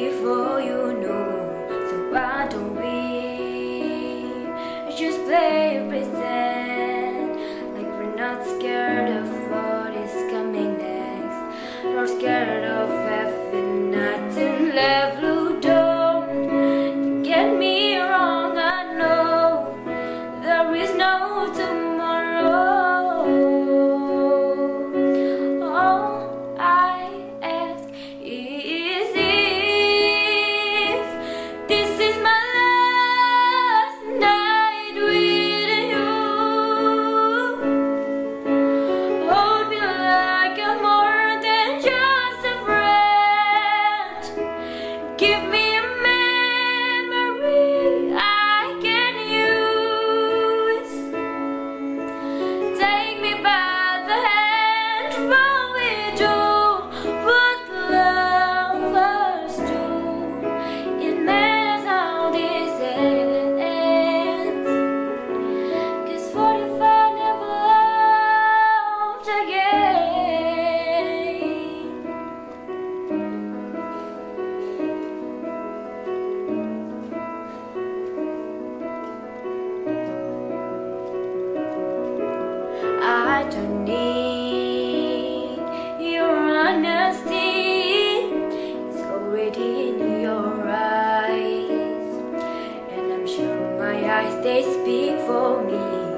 before you know. So why don't we just play pretend like we're not scared of what is coming next, nor scared of. they speak for me.